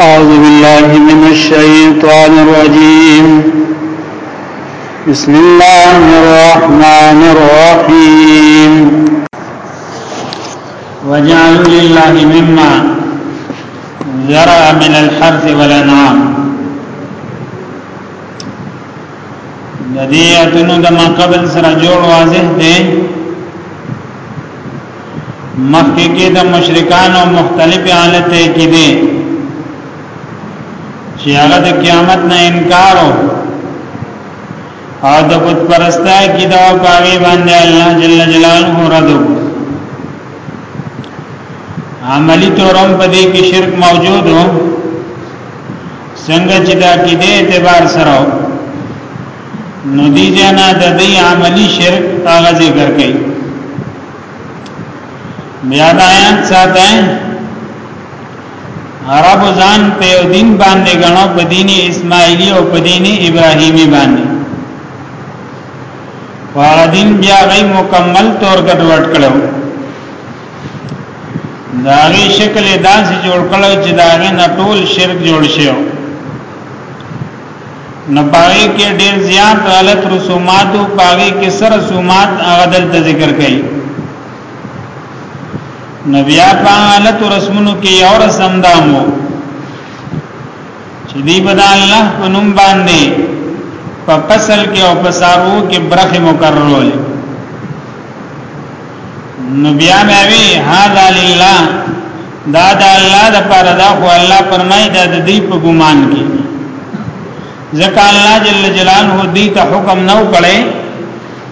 أعوذ بالله من الشيطان الرجيم بسم الله الرحمن الرحيم وجعلوا لله مما ذرأ من الحرث والأنعام ندی اتنو د ما قبل سره جوړ واضح دي مخکې کې د مشرکانو مختلف حالت کې دي چې هغه د قیامت نه انکار او د بت پرستای کې دا پاوی باندې الله جل جلاله رد عملی تورم په دې کې شرک موجود وو څنګه چې دا کې دې اعتبار سره نو دی جنا د دې عملی شرک هغه ذکر کړي بیا د آیات ساته عرب ځان په دین باندې غنو په دین اسماعیلی او په دین ابراهیمی باندې هغه دین بیا غي مکمل تور ګډوډ کړو داغي شکل داسې جوړ کړو چې داغه نټول شرک جوړ شي نو پاغي کې ډیر زیات غلط رسومات او پاغي کې سر رسومات هغه دلته ذکر کړي نو بیا په غلط رسمونو کې یو رسم دامو چې دی بدا الله په نوم باندې په فصل کې او په سارو کې برخه مقررول نو بیا مې وی هاذا لله دا د الله د پاره دا خو الله فرمایي دا د دې په ګمان کې ځکه الله جل جلاله دې ته حکم نو کړي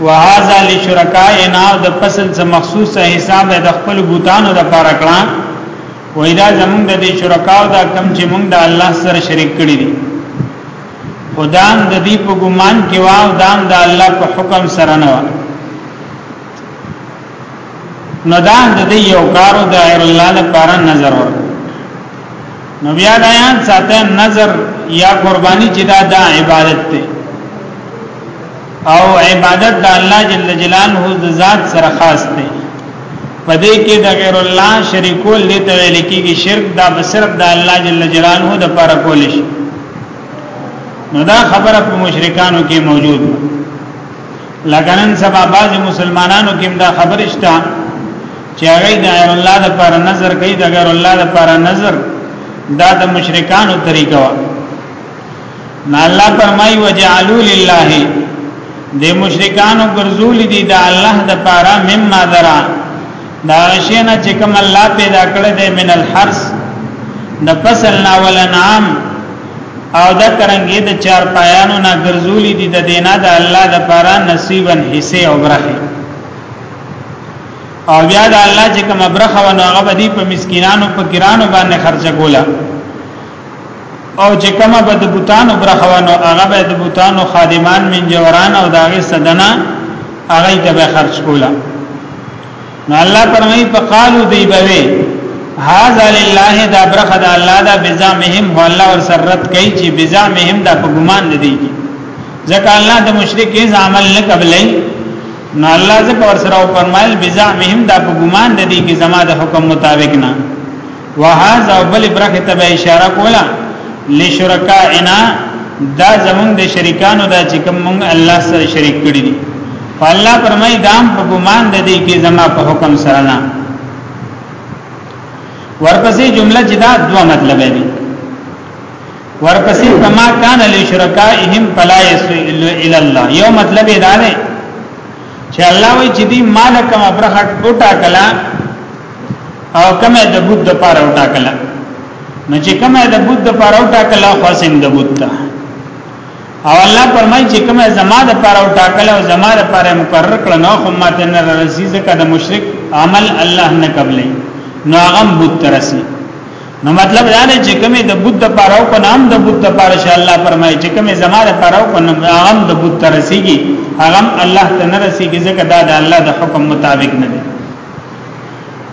وهذا لشرکائنا د فصل څخه مخصوصه حساب د خپل بوتانو د پاره کړه وای دا زمونږ د دې شرکاو دا کم چې مونږ د الله سره شریک کړی دي خدام د دې په ګمان کې واو دام د الله په حکم سره نه وای نو دا د دې یو کارو د غیر الله لپاره نظر ور نو بیا دا یان ساته نظر یا قربانی چې دا د عبادت ته او عبادت د الله جل جلاله د ذات سره خاص دی پدې کې د غیر الله شریکول دي ته ویل کېږي شرک دا صرف د الله جل جلاله د پر کول شي نو دا خبره په مشرکانو کې موجود ده لګنن سبا باز مسلمانانو کې دا خبر شته چې هغه د غیر الله د پر نظر کوي د غیر الله د پر نظر دا د مشرکانو طریقه و نه الله فرمای وجعلوا لله د مشرکانو ګرځول دي د الله د پاره مما درا دا شینا چې کوم الله پیدا کړی دی من الحرس د فصل نا ولنعام او دا کرنګې د چار پایانو نه ګرځولې دي د دینا د الله د پاره نصیبا حصے او برخه او بیا د الله چې کوم برخه ونه هغه بدی په مسکینانو په ګرانو باندې خرچه کوله او چې کوم به د بوتانو برخه ونه هغه به د بوتانو خادمان من جوران او داغه صدنا هغه ته به خرج کوله نو الله فرمایي فقالو دی بوي هاذا لله دا برخه د الله دا بزامهم هو الله ور سرت کوي چې بزامهم دا په ګمان لدی کی ځکه الله د مشرکین عمل نه قبلای نو الله ځکه ور سره فرمایل بزامهم دا په ګمان لدی کی زما د حکم مطابق نه وهذا بل برخه ته اشاره کولا لشرکائنا دا زمون د شریکانو دا چې کوم مونږ الله سره شریک کړی دي فالله فرمای دام په ګمان د دې کې زما په حکم سره نه ورپسې جمله چې دا دوه مطلب دی ورپسې کما کان لشرکائهم فلا يسئل الى الله یو مطلب دا دی چې الله وی چې دې مالک ما برخه ټوټه کلا او کومه د بوت د پاره وټاکله نو چې کومه د بوت د پاره وټاکله خاصم د بوت ته او الله فرمایي چې کومه زما د پاره وټاکله او زما د پاره مقرر کړه نو خو ماته نه رسي ځکه د مشرک عمل الله نه قبلې نو هغه بوت ترسي نو مطلب دا نه چې کومه د بوت د پاره او کو نام د بوت د پاره شي الله فرمایي چې کومه زما د پاره او کو نام هغه د بوت ترسيږي هغه الله ته نه رسيږي ځکه دا د الله د حکم مطابق نه دی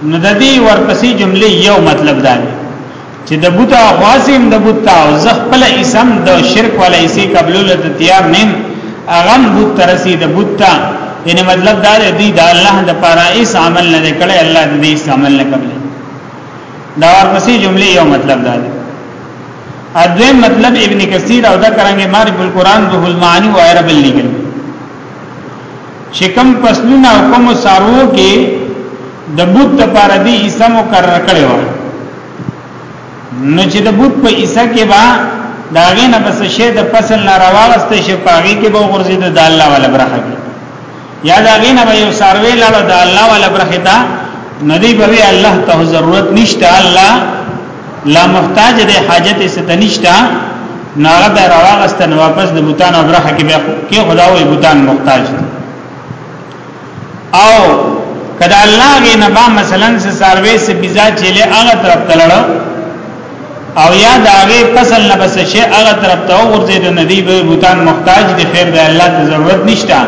نو د دې ورپسې جملې یو مطلب دا دی چې د بوت او خاصم د بوت او زخپل اسم د شرک ولا اسی قبل له تیار نیم اغم بوت ترسی د بوت یعنی مطلب دا دی د الله د پاره اس عمل نه کړي الله دې اس عمل نه قبل دا ورپسې جملې یو مطلب دا دی اځم مطلب ابن کثیر او دا کرانګه مارب القرآن به المعانی و عرب الليګل چې کوم فصلونه او کوم سارو کې د بوت لپاره دی عیسی مقرر کړی و نو چې د بوت په عیسی کې با داغه نه بس شه د فصل نه راوغسته شي پاغي کې به غرزي د الله ولا برخه کې یا داغه نه به یو سروي لاله د الله ولا برخه ته ندی به الله ته ضرورت نشته الله لا محتاج دی حاجت ستنشتا ناغه به راغستن واپس د بوتان او برخه کې بیا کې خدا وې بوتان محتاج دی او کدا الله غي نبا مثلا س سروي س بيزا چيله هغه طرف تلړ او یا دا غي فصل نه بس شي هغه طرف ته ورځي د ندی به بوتان محتاج دي خیر به الله ته ضرورت نشته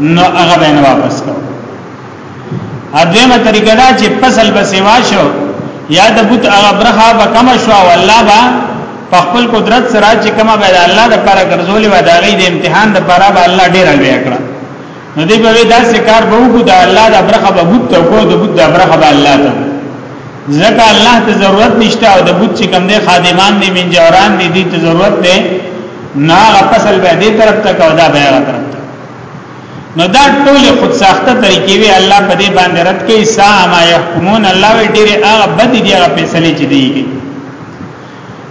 نو هغه به واپس کو اځمه طریقه دا چې فصل به سیوا شو یا د بوت هغه برخه به کم شو او الله با په خپل قدرت سره چې کومه به الله د پاره ګرځولې و دا غي د امتحان د پاره به الله ډیر لوي کړه نو دې به دا سکار به وګو دا الله د برخه به بوت ته کو د بوت د برخه به الله ته ځکه الله ته ضرورت نشته او د بوت چې کوم دې خادمان دې من جوران دې دې ته ضرورت ده نه غفصل به دې طرف ته کو دا به هغه طرف نو دا ټول خود ساخته طریقې وی الله په دې باندې رد کوي سا ما يحكمون الله وی ډېر هغه بد دي هغه فیصله چي دیږي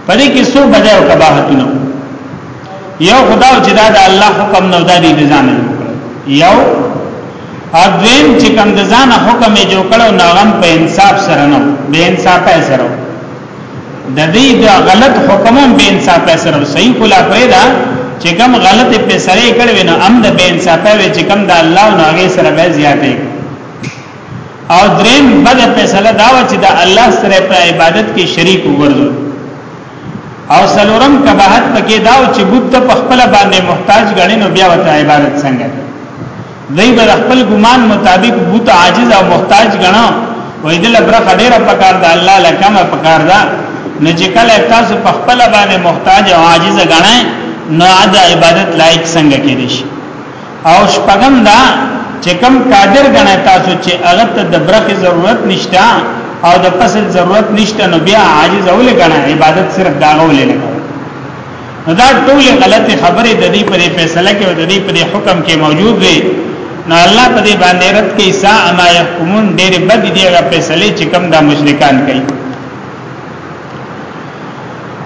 پدې کې څو بدې او کباحتونه یو خدا چې دا د الله حکم نو دا دي نظام یو اذن چې کوم د ځان حکم یې جوړ کړو ناغم په انصاف سره نو به انصاف سره د دې د غلط حکمم به انصاف سره صحیح کلا پیدا چې کوم غلط په سره کړو نو ام د به انصاف وي چې کوم د الله او هغه سره به زیاتې او دریم بد فیصله دا و چې د الله سره په عبادت کې شریک وګرځو او سلورم کباحت پکې دا و چې بوت په خپل باندې محتاج غړي نو بیا وته عبادت څنګه دوی به خپل ګمان مطابق بوت عاجز او محتاج غنو وای دل برخه ډیره پکار ده الله لکم پکار ده نه چې کله تاسو په خپل باندې محتاج او عاجز غنئ نو د عبادت لایق څنګه کېدی شي او شپږم دا چې کم قادر غنئ تاسو چې هغه ته د برخه ضرورت نشته او د فصل ضرورت نشته نو بیا عاجز اول غنئ عبادت صرف داغه ولې نه نو دا ټول غلط خبرې د دې پرې فیصله کې او د دې پرې حکم کې موجود دی نو الله په دې باندې رد کوي سا اما يحكمون ډېر بد دي هغه فیصله چې کوم دا مشرکان کوي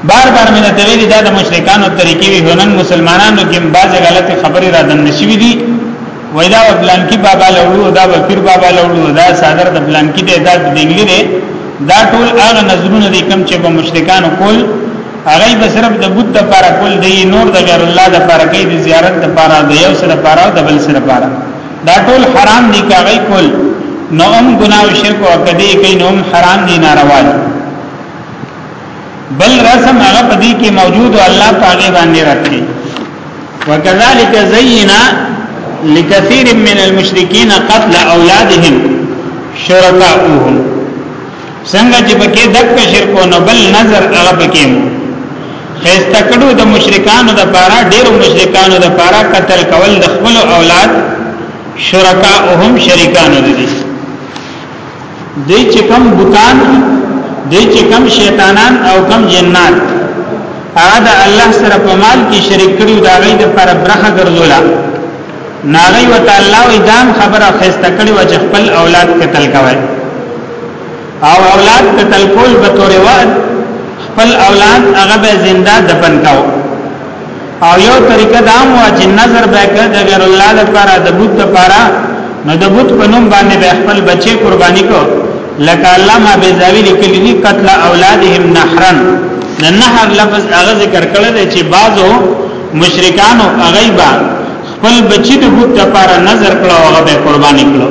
بار بار مې ته ویلي دا د مشرکانو طریقې وي هنن مسلمانانو کې بعض غلط خبرې را دن نشوي دي وای دا بلان کی بابا لوړو دا بکر بابا لوړو دا صادر د بلان کی دی دا د دیګلی دی دا ټول هغه نظرونه دي کوم چې په مشرکانو کول هغه به صرف د بت لپاره کول دی نور د غیر الله لپاره کوي د زیارت لپاره د یو سره لپاره او د بل سره لپاره دا ټول حرام دي کاغی کول نو هم ګناه او شرک او کدی کوي نو هم حرام دي ناروا دي بل رسم هغه پدی کې موجود او الله پاګې باندې راکړي وکذالک زینا لکثیر من المشرکین قتل اولادهم شرکاؤهم څنګه چې پکې دک شرکو نو بل نظر هغه پکې مو خسته کړو د مشرکانو د پاره ډیرو مشرکانو د پاره قتل کول د خپل اولاد شرکا او هم شریکانو دي دوی چې کم بوتان دوی چې کم شیطانان او کم جنات هغه د الله سره په مال کې شریک کړو دا غي د پر برخه ګرځولا ناغي وتعالى وی دام خبره خسته کړي و چې خپل اولاد قتل کوي او اولاد قتل کول به تور واد خپل اولاد هغه به زنده دفن کاو او یو طریقه دا مو چې نظر به کړ د غیر الله لپاره د بت لپاره نو د بت په نوم باندې به خپل بچي قرباني کو لکه الله ما به زاوی لیکلی دي قتل اولادهم نحرن د نحر لفظ هغه ذکر کړل چې بعضو مشرکانو هغه با خپل بچی د بت لپاره نظر کړو هغه به قربان کړو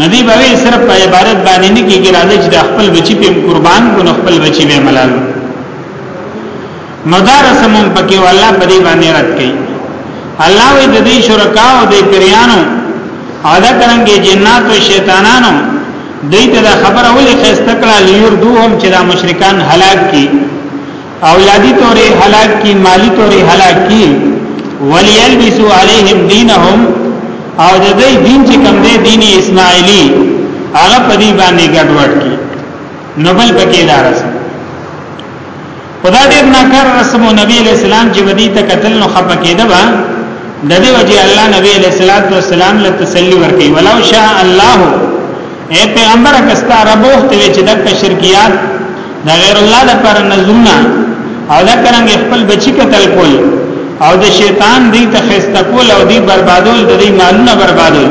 ندی به صرف په عبارت باندې نه کیږي راځي چې خپل بچی په قربان کو نه خپل بچی به ملال مدارسم پکې والله په دې باندې رات کوي الله وی د دې شرکا او د پریانو ادا کرانګي جنات او شیطانانو دوی ته خبره ولې خسته کړه لیور دوهم چې دا مشرکان هلاک کی او یادی توری حلاک کی مالی توری حلاک کی ولیلبسو علیهم دینهم او د دې دین چې کوم دی دین اسماعیلی هغه په دې باندې ګډوډ کی نو بل پکې دارس خدا دې ناکار رسمو نبی علیہ السلام چې ودی ته قتل نو خپه کېده با د دې وجه الله نبی علیہ الصلوۃ والسلام له تسلی ورکړي ولو شاء الله اے پیغمبر کستا رب وخت وی چې دک شرکیات د غیر الله د پر نظرونه او دا کرنګ خپل بچی قتل کول او د شیطان دی ته خسته کول او دی بربادول د دې مالونه بربادول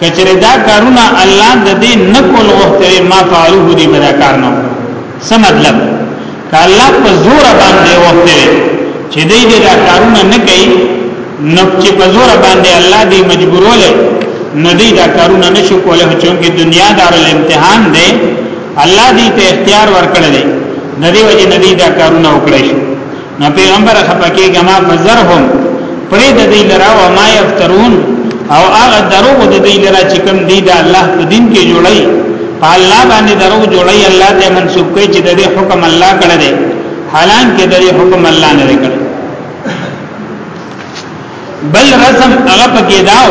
کچره دا کارونه الله د دې نکول وخت ما فعلوه دی بدا کار نه څه مطلب که الله په زور باندې وخته چې دې دې دا کارونه نه کوي نو چې په زور باندې الله دې مجبورول نو دې دا کارونه نشو کولای چې دنیا دار الامتحان دی الله دې ته اختیار ورکړل دی ندی وجه ندی دا کارونه وکړی شو نو پیغمبر خپکی کما فزرهم پرې د دې لرا و ما یفترون او هغه درو د دې لرا چې کوم دی د الله په دین کې جوړي په الله باندې درو جوړي الله ته منسوب کوي چې د دې حکم الله کړی دی حالانکه د دې حکم الله نه کړی بل رسم هغه پکې داو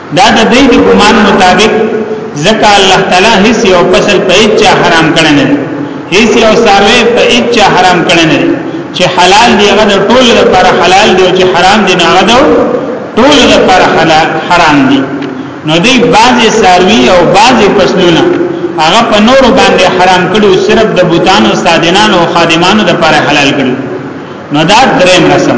دا د دوی د ګمان مطابق ځکه الله تعالی هیڅ یو فصل په هیڅ چا حرام کړی نه دی هیڅ یو ساروی په هیڅ چا حرام کړی نه دی چې حلال دی هغه د ټول لپاره حلال دی او چې حرام دی نه هغه د ټول لپاره حلال حرام دی نو دی بعضی ساروی او بعضی فصلونه هغه په نور باندې حرام کړي صرف د بوتانو سادنانو او خادمانو لپاره حلال کړي نو دا دریم رسم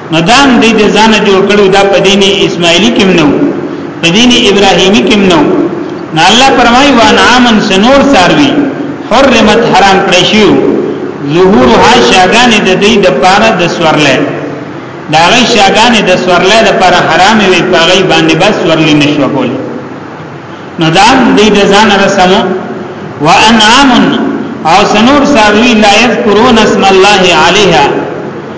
نو دا هم دې د ځانه جوړ کړو دا په دین اسماعیلی کې نو په دین ابراهیمی کې نو نه الله فرمایي وان عامن سنور ساروي حرمت حرام کړی شو ظهورها شاګانې د دې د پاره د سورلې دا غي شاګانې د سورلې د پاره حرام وي په غي باندې بس سورلې نشو کول نو دا دې د ځان رسمو وانعام او سنور ساروي لا يذكرون اسم الله عليها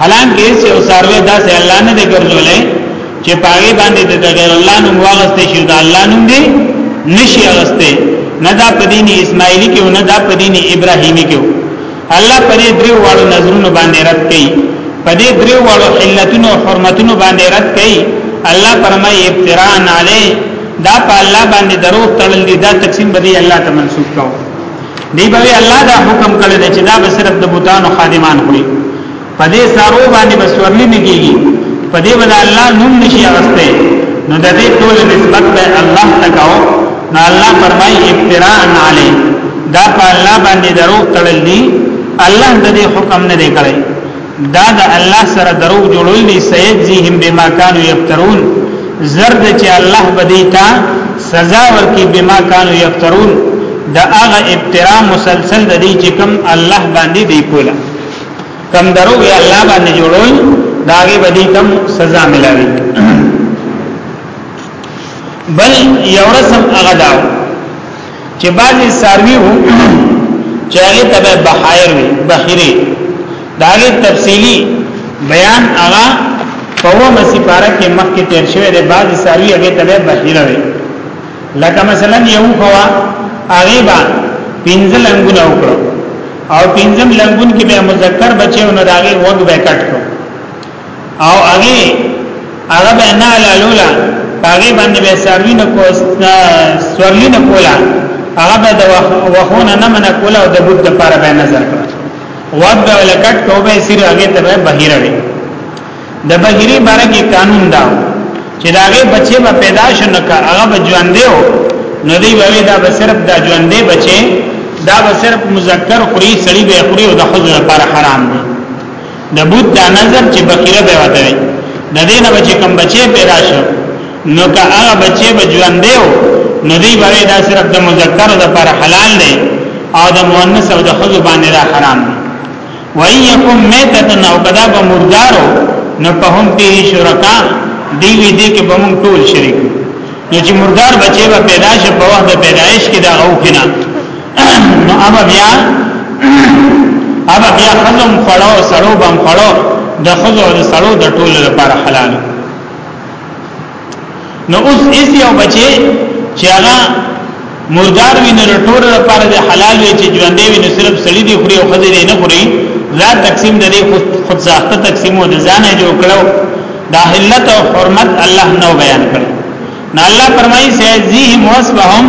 حالانکه هیڅ یو ساروی داسې الله نه دی ګرځولې چې پاغي باندې د غیر الله نوم واغسته شي دا الله نوم دی نشي اغسته نه دا په دین اسماعیلی کې نه دا په دین ابراهیمی کې الله په دې درو واړو نظرونو باندې رد کړي په دې درو واړو علتونو حرمتونو باندې رد کړي الله فرمایي ابتران علی دا په الله باندې درو تړل دي دا تقسیم بدی الله ته منسوب کاوه دی به الله دا حکم کړی دی چې دا به صرف د بوتانو خادمان خوري په دې سارو باندې به سورلی نه کیږي په دې باندې الله نوم نشي اغسته نو د دې ټول نسبت به الله تکاو نو الله فرمای افتراء علی دا په الله باندې درو تړل دي الله د دې حکم نه دی کړی دا د الله سره دروغ جوړول دي سيجزيهم بما كانوا يفترون زرد چې الله بدیتا سزا ورکي بما كانوا يفترون دا هغه ابترا مسلسل د دې چې کوم الله باندې دی کولا کم درو یا الله باندې جوړول داګه بدی کم سزا ملاوي بل یورسم هغه داو چې بعضی ساروی وو چې هغه تبع بحائر وي بحيري دا غي تفصيلي بیان هغه په ومه سپاره کې مخکې تیر شوی دی بعضی ساروی هغه تبع بحيره وي لکه مثلا یو خوا هغه با پنځه لنګونه وکړو او پنځم لنګون کې به مذکر بچي او نه داغه وګ به کټ کړو او هغه هغه به نه لالولا هغه باندې به ساروی نه کو سورلی نه کولا هغه به د وخونه نه من کولا او د بوت د پاره به نظر کړ وب به لکټ کو به سیر هغه ته به بهیر وي د بهیری باره کې قانون دا چې داغه بچي به پیدا شنه کا هغه به ژوند دیو نو دی به دا به صرف دا ژوند دی بچي دا به صرف مذکر خوري سړي به خوري او د خزر لپاره حرام دی د بوت دا نظر چې بخیره به وته وي د دې نه چې کوم بچي پیدا شو نو که هغه بچي به ژوند دی نو دی به دا صرف د مذکر د پر حلال دی او د مؤنث او د خذ باندې دا حرام دی وای یکم میتتن او کدا به مردارو نو په هم په شرکا دی وی دی کې به مونږ ټول شریک نو چې مردار بچي به پیدا شي په وخت پیدایش کې دا غوښنه نو ابا بیا ابا بیا خزم خړو سړو بم خړو د خزو د سړو د ټولو لپاره حلال نو اوس ایس یو بچي چې هغه مردار وی نه ټول لپاره د حلال وی چې ژوندې وی نه صرف سړی دی خوري او خزې نه خوري لا تقسیم د دې خود خود ځاخته تقسیم او د ځانه جوړ کړو دا حلت او حرمت الله نو بیان کړ نه الله فرمایي سيزيهم وصفهم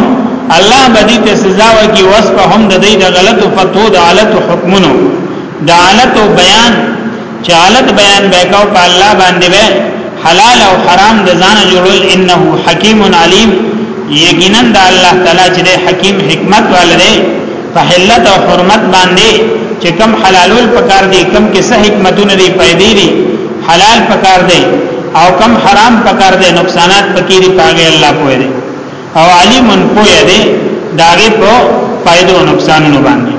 الله بدی ته سزا ورکړي وصفهم د دې د غلطو فتو د غلطو حکمونو د غلطو بیان چې غلط بیان وکاو په الله باندې به حلال او حرام د ځان جوړول انه حکیم علیم یقینا د الله تعالی چې حکیم حکمت والده په حلت او حرمت باندې چې کم حلالول پکار دي کم کې څه حکمتونه دي پیدا دي حلال پکار دي او کم حرام پکار دي نقصانات پکې دي پاګه الله کوی دي او علیم کوی دي داغه په فائدو نقصانونو باندې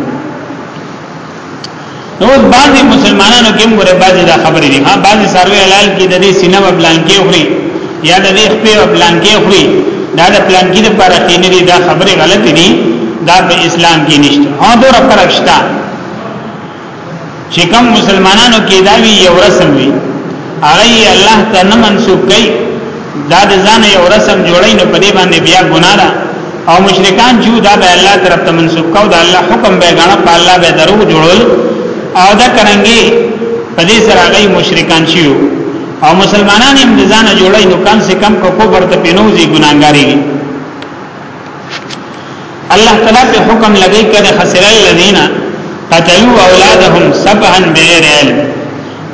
نو بعضی مسلمانانو کې موږ بعضی دا خبرې دي ها بعضی سروي حلال کې د دې سینه په پلان کې خوري یا د دې خپې په پلان کې خوري دا د پلان کې د پاره کې نه دي دا خبرې غلط دي دا په اسلام کې نشته ها دور فرق شته چې کوم مسلمانانو کې دا وی یو رسم وی هغه الله ته نه منسوب کوي دا د ځان یو رسم جوړی نو په دې باندې بیا ګناه ده او مشرکان جو دا به الله طرف ته منسوب کو دا الله حکم به غاڼه په الله به درو جوړول او دا کرانګي په دې سره غي مشرکان شيو او مسلمانان هم د ځان جوړی نو کم سے کم کو کو برته پینوزي ګناګاری الله تعالی په حکم لګی کړه خسر الذين قتلوا اولادهم سبحا بغیر علم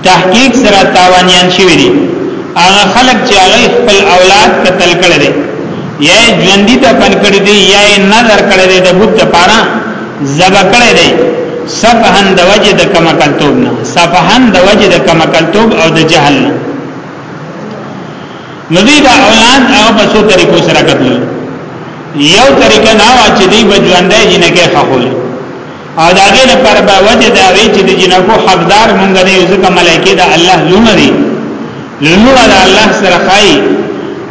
تحقیق سره تاوانیان شوی دي هغه خلک چې هغه خپل اولاد قتل کړي دي یا ژوندۍ ته پن کړي دي یا نظر کړي دي د بوت لپاره زب کړي دي سبحان د وجه د کما کلتوب نه سبحان د وجه د کما کلتوب او د جهل نه نو دی دا اولاد هغه په څو طریقو سره قتل یو طریقه دا و چې دی بجوندې جنکه خپل او داګه نه پر به وجه دا وی چې د جنکو حقدار مونږ نه یو ځکه ملایکه دا الله لونه دي لونه دا الله سره خای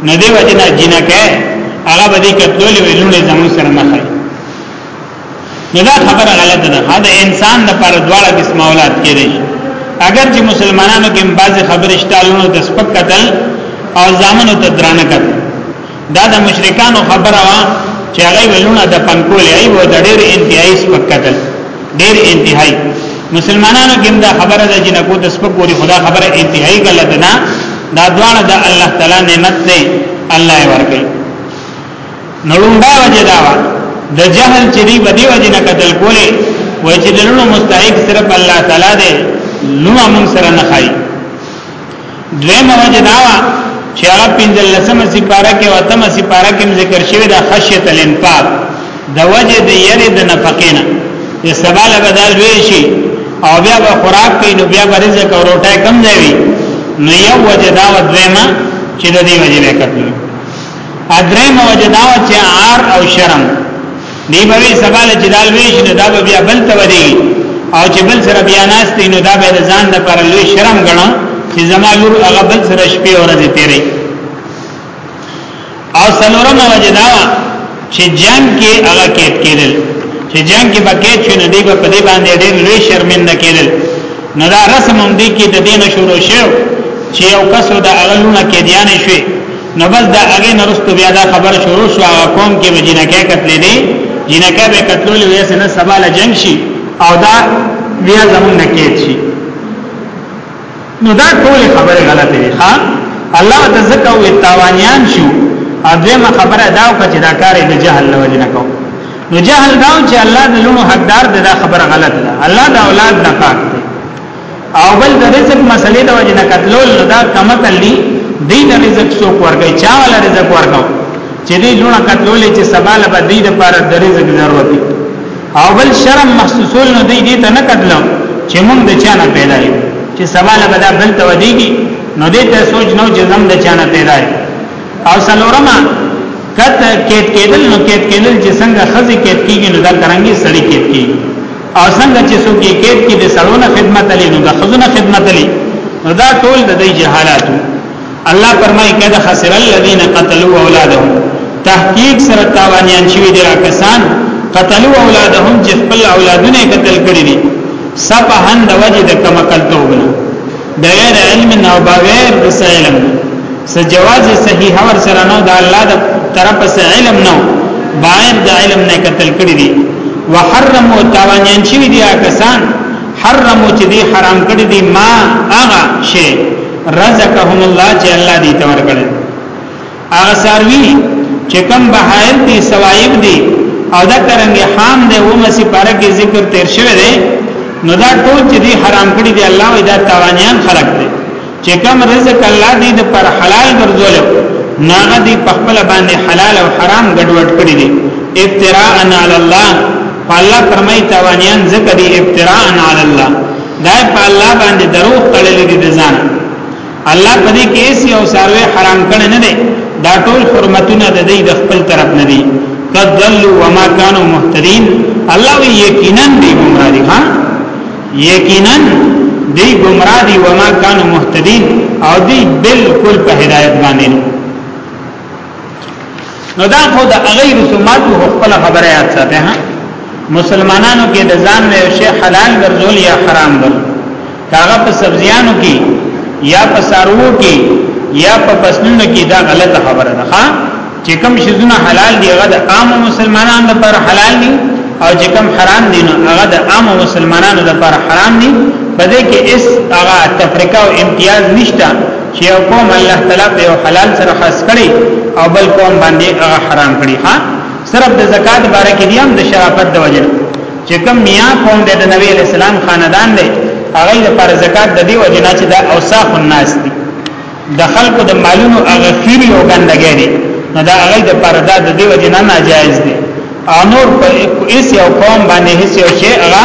نه دی وجه نه جنکه هغه به دې کتلولې ویلونه زموږ سره مخه نو دا خبره غلطه ده دا انسان د پر دواړه قسم اولاد کېږي اگر چې مسلمانانو کې بعضی خبرې شتالونو د سپک قتل او ځامنو ته درانه قتل دا د مشرکانو خبره وا چې هغه ولونه د پنکول ای وو د ډېر انتهایی سپک قتل ډېر انتهایی مسلمانانو کې دا خبره ده چې نکو د سپک ګوري خدا خبره انتهایی غلطه نه دا دواړه د الله تعالی نعمت دی الله ورکړي نړومبا وجه دا وا د جهل چې دی بدی وجه نه قتل کولې وای چې دلونو مستحق صرف الله تعالی دی نو موږ سره نه خای دویم وجه دا وا چې هغه پنځل لسمه سپاره کې او تمه سپاره کې ذکر شوی د خشیت الانفاق د وجه د یری د نفقینا د سباله بدل وی شي او بیا به خوراک کوي نو بیا به رزق او روټه کم دی نو یو وجه دا و دویمه چې د دې وجه وکړي ادرې موجدا چې عار او شرم دی به سبا له جلال ویش نه دا به بیا بل توري او چې بل سره بیا ناس دی نو دا به ځان د پر لوی شرم غنو چې زما لور هغه بل سره شپې او ورځې تیرې او سلورم وجدا چې جنگ کې هغه کې کېدل چې جنگ کې بکې چې نه دی په دې باندې ډېر لوی شرمنده کېدل نو دا رسم هم دی کې د دین شروع شو چې یو کس د اغلونه کې دیانه شوی نو بس دا هغه نرستو بیا دا خبر شروع شو هغه قوم کې به جنکه قتلې دي جنکه به قتلول وې سنه سبا له جنگ شي او دا بیا زمون نکید شي نو دا ټول خبره غلطه دي ها الله تزکه او تاوانيان شو اځمه خبره دا او چې دا کار د جهل له وجې نه کو نو جهل دا چې الله د لونو حقدار ده دا خبره غلطه ده الله د اولاد نه پاک او بل د رزق مسلې د وجه نه قتلول نو دا کمکل دی دی د رزق څوک ورګي چا ول رزق ورګو چې دی لونه قتلول چې سبا له دی د پر د رزق ضرورت دی او بل شرم محسوسول نو دی دې ته نه قتلو چې مونږ د چا نه پیدا یو چې سبا له بدا بل ته ودیږي نو دې ته سوچ نو چې زم د چا نه پیدا یو او سلورما کته کېټ کېدل نو کېټ کېدل چې څنګه خزي کېټ کېږي نو دا کرانګي سړی کېټ کېږي او څنګه چې څوک یې کېد کې د سړو نه خدمت لې نو د خزو نه خدمت لې نو دا ټول د دې جهالات الله فرمایي کده خسر الذين قتلوا اولادهم تحقیق سره تاوانیان شوی دي کسان قتلوا اولادهم چې خپل اولادونه قتل کړی دي سپهند وجه د کمکل توبنه بغیر علم او بغیر د علم س جواز صحیح اور سره نو د الله د طرف سره علم نو بغیر د علم نه قتل کړی دي وحرمو تاوانیان شي دي کسان حرمو چې دي حرام کړی دي ما اغه شي رزقهم الله چې الله دې تور کړی هغه ساروی چې کم بهائر دي سوایب دي او دا ترنګ حام دی و مسی پاره کې ذکر تیر شوی دی نو دا ټول چې دی حرام کړی دی الله وی دا تاوانیان خلق دی چې کم رزق الله دی د پر حلال ګرځول ناغه دی په خپل باندې حلال او حرام ګډوډ کړی دی افتراء علی الله الله فرمای تاوانیان ذکر دی افتراء علی الله دا په الله باندې دروغ تړلې دي ځان الله په دې کې هیڅ یو ساروی حرام کړی نه دی دا ټول حرمتونه د دې د خپل طرف نه دي قد ضلوا وما كانوا مهتدين الله وی یقینا دی گمراه دي ها یقینا دی گمراه دي وما كانوا مهتدين او دی بالکل په هدایت باندې نو دا خو د هغه رسومات په خپل خبره یاد ساته ها مسلمانانو کې د ځان نه یو شی حلال ګرځول یا حرام ګرځول کاغه په سبزیانو کې یا په سارو کې یا په پسنونو کې دا غلطه خبره ده ها چې کوم شیزونه حلال دي هغه د عام مسلمانانو لپاره حلال دي او چې کوم حرام دي نو هغه د عام مسلمانانو لپاره حرام دي په دې کې اس هغه تفریقه او امتیاز نشته چې یو قوم الله تعالی په یو حلال سره خاص کړي او بل قوم باندې هغه حرام کړي ها صرف د زکات باره کې دیم د شرافت د وجه چې کوم میا قوم د نبی اسلام خاندان دی هغه د پر زکات د دی وجه نه چې د اوصاف الناس دي د خلکو د مالونو هغه خيري او ګندګي دي نو دا هغه د پر د دی وجه نه ناجایز دي انور په ایس یو قوم باندې هیڅ یو شی هغه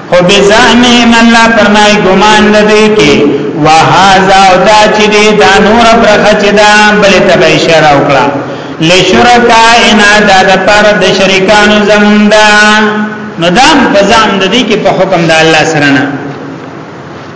خو بزعمهم الله فرمای ګمان د دوی کې وهذا او دا چې دی دا نور برخه چې دا بل ته به اشاره وکړه لشرکا ان دا د پر د شریکانو زمونږ نو دا بزعم د دې کې په حکم د الله سره نه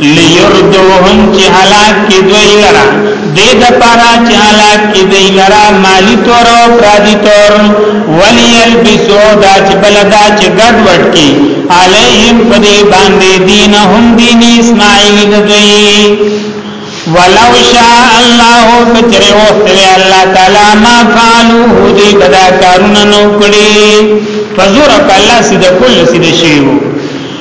لیردوهم چې هلاک کی دوی لرا دې د پاره چې هلاک کی دوی لرا مالی تور او پرادی تور ولیلبسو دا چې بلدا چې ګډ وډ کی علیهم پدې باندې دینهم دین اسماعیل دوی ولو شاء الله کچره وختل الله تعالی ما فعلوه دې بدا کارونه نو کړی فزور الله سید کل سید شیو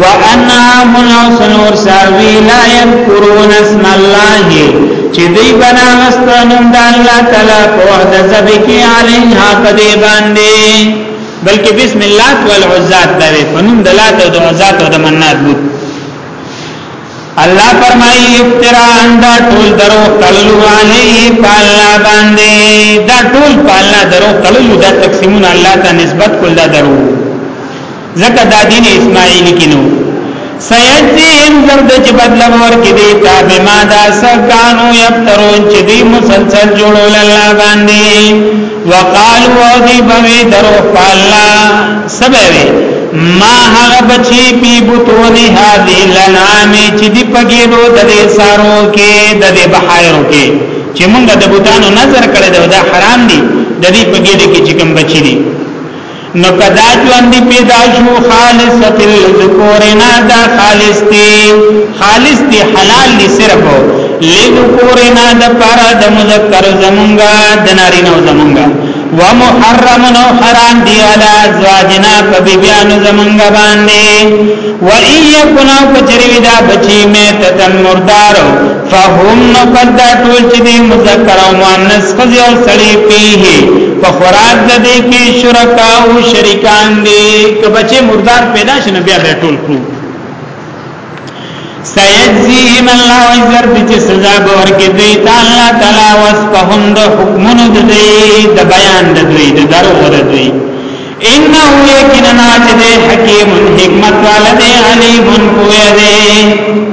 وانهم الاسنور ساوی لا یذکرون اسم الله چې دوی بنا واستنم د الله تعالی په وحده ذبکی علیها پدې باندې بلکې بسم الله والعزات دا وی فنوم د لات او د عزات او د منات بوت الله فرمایي افترا اندا ټول درو کلو علی پالا باندې دا ټول پالا درو کلو دا تقسیمون الله ته نسبت کول دا درو زکه دا دین اسماعیلی کې نو سیجزیهم زرد چې بدل ورکې دی تا بما دا سکانو یفترون چې دی مسلسل جوړول الله باندې وقالو او دی بوی درو پالا سبوی ما هغه بچی پی بوتونی هادی لنامی چې دی پګیرو د دې سارو کې د دې بحایرو کې چې مونږ د بوتانو نظر کړی دا حرام دی د دې پګیرو کې چې کوم بچی دی نو کدا ژوندې پیدا شو خالص لذکورنا دا خالص دی خالص دی حلال دی صرف لذکورنا د پر د مذکر زمونږه د نارینه زمونږه ومحرم نو حرام دی علی ازواجنا په بیان زمونږه باندې و ایکنا کچری دا بچی می تتن مردارو فهم نو پس دا ټول چې دی مذکر او مؤنث خزی او سړی پیه په خوراک د دې کې شرکا او شریکان دي که بچي مردار پیدا شنه بیا به ټول کړو سيجزيهم الله عزر بچ سزا باور کې دوی تعالی تعالی واسفهم د حکمونو د دوی د بیان د دوی د درو د دوی انه یقینا چې حکیم حکمت والده علیم پوهه ده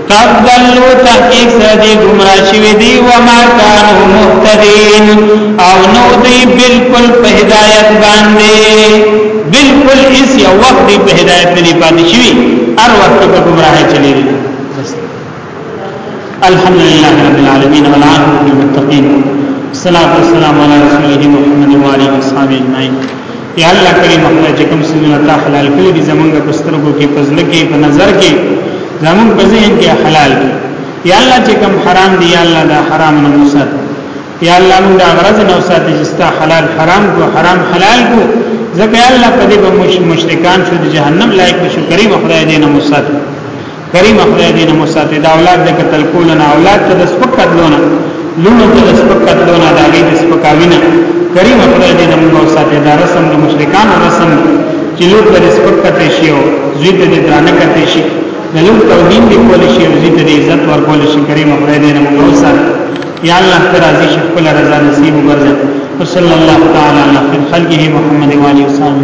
قد ضلوا تحقیق سره دی گمراه شوی دی وما كانوا مهتدين او نو دی بالکل په هدایت باندې بالکل اس یو وخت دی په هدایت نه پاتې شوی هر وخت په گمراه چلی دی الحمد لله رب العالمین والعاقبۃ للمتقین والصلاة والسلام علی رسوله محمد وعلى آله وصحبه اجمعین یا الله کریم خدای چې کوم سيزونه تا حلال کړی دي زمونږ په سترګو کې په ځل کې په نظر کې زمونږ په ذهن کې حلال دي یا الله چې کوم حرام دي یا الله دا حرام نه وسات یا الله موږ دا غرض نه وسات چې ستا حلال حرام کو حرام حلال کو ځکه الله په دې به مشرکان شو د جهنم لایق شو کریم خدای دې نه وسات کریم خدای دې نه مساتې دا اولاد د قتل کول نه اولاد ته د سپک قتلونه لونو ته د سپک قتلونه دا غي د سپکاوینه کریم خدای دې نه مساتې دا رسم د مشرکان رسم چې لور ته سپک کته شي او زوی ته درانه کته شي د لور توهین دی کول شي او زوی ته عزت ورکول شي کریم خدای دې نه مساتې یا الله ترازی شکل رضا نصیب وګرځي وصلی الله تعالی علی خلقه محمد و علیه وسلم